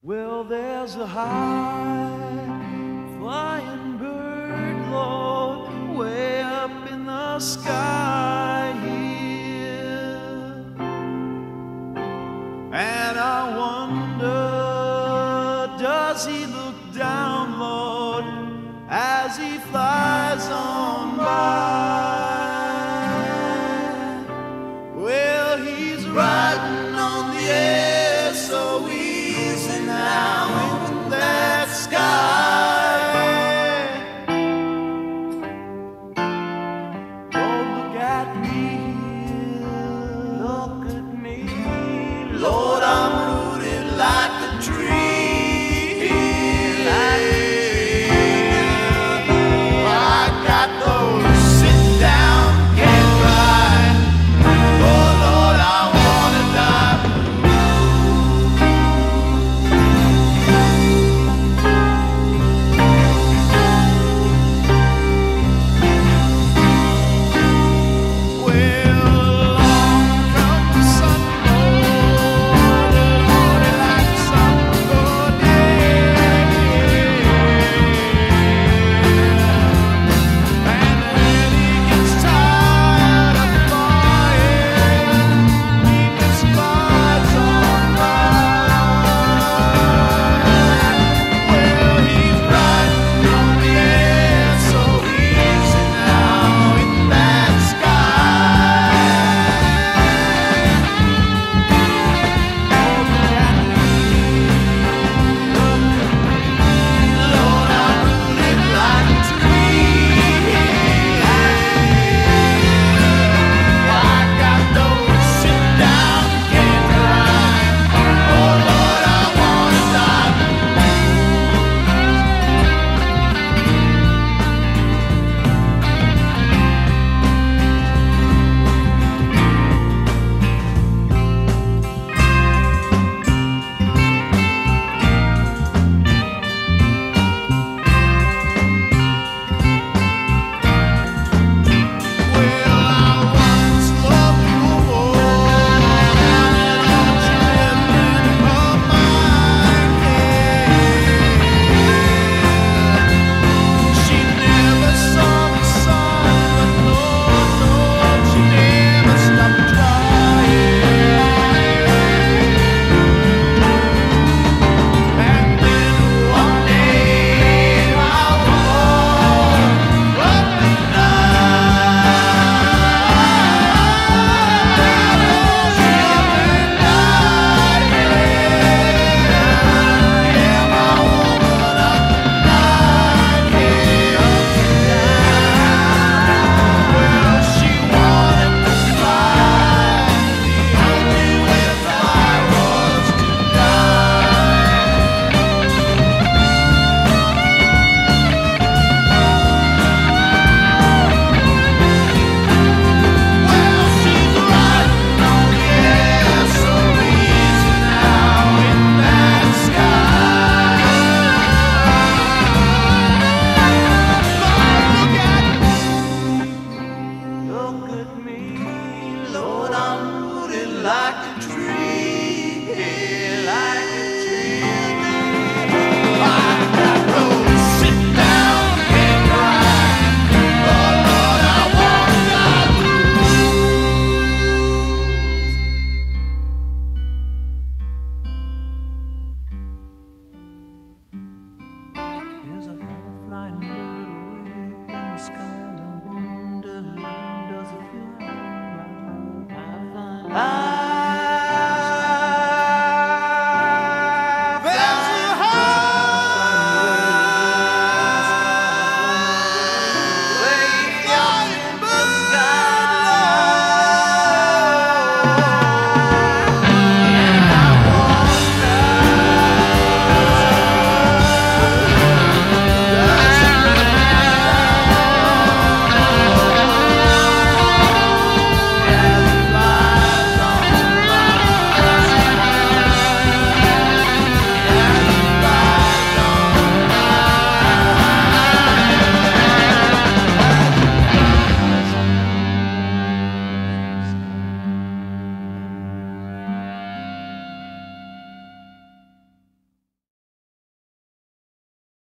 Well, there's a high flying bird, Lord, way up in the sky here. And I wonder, does he look down, Lord, as he flies? look at me, Lord, I'm rooted like a tree.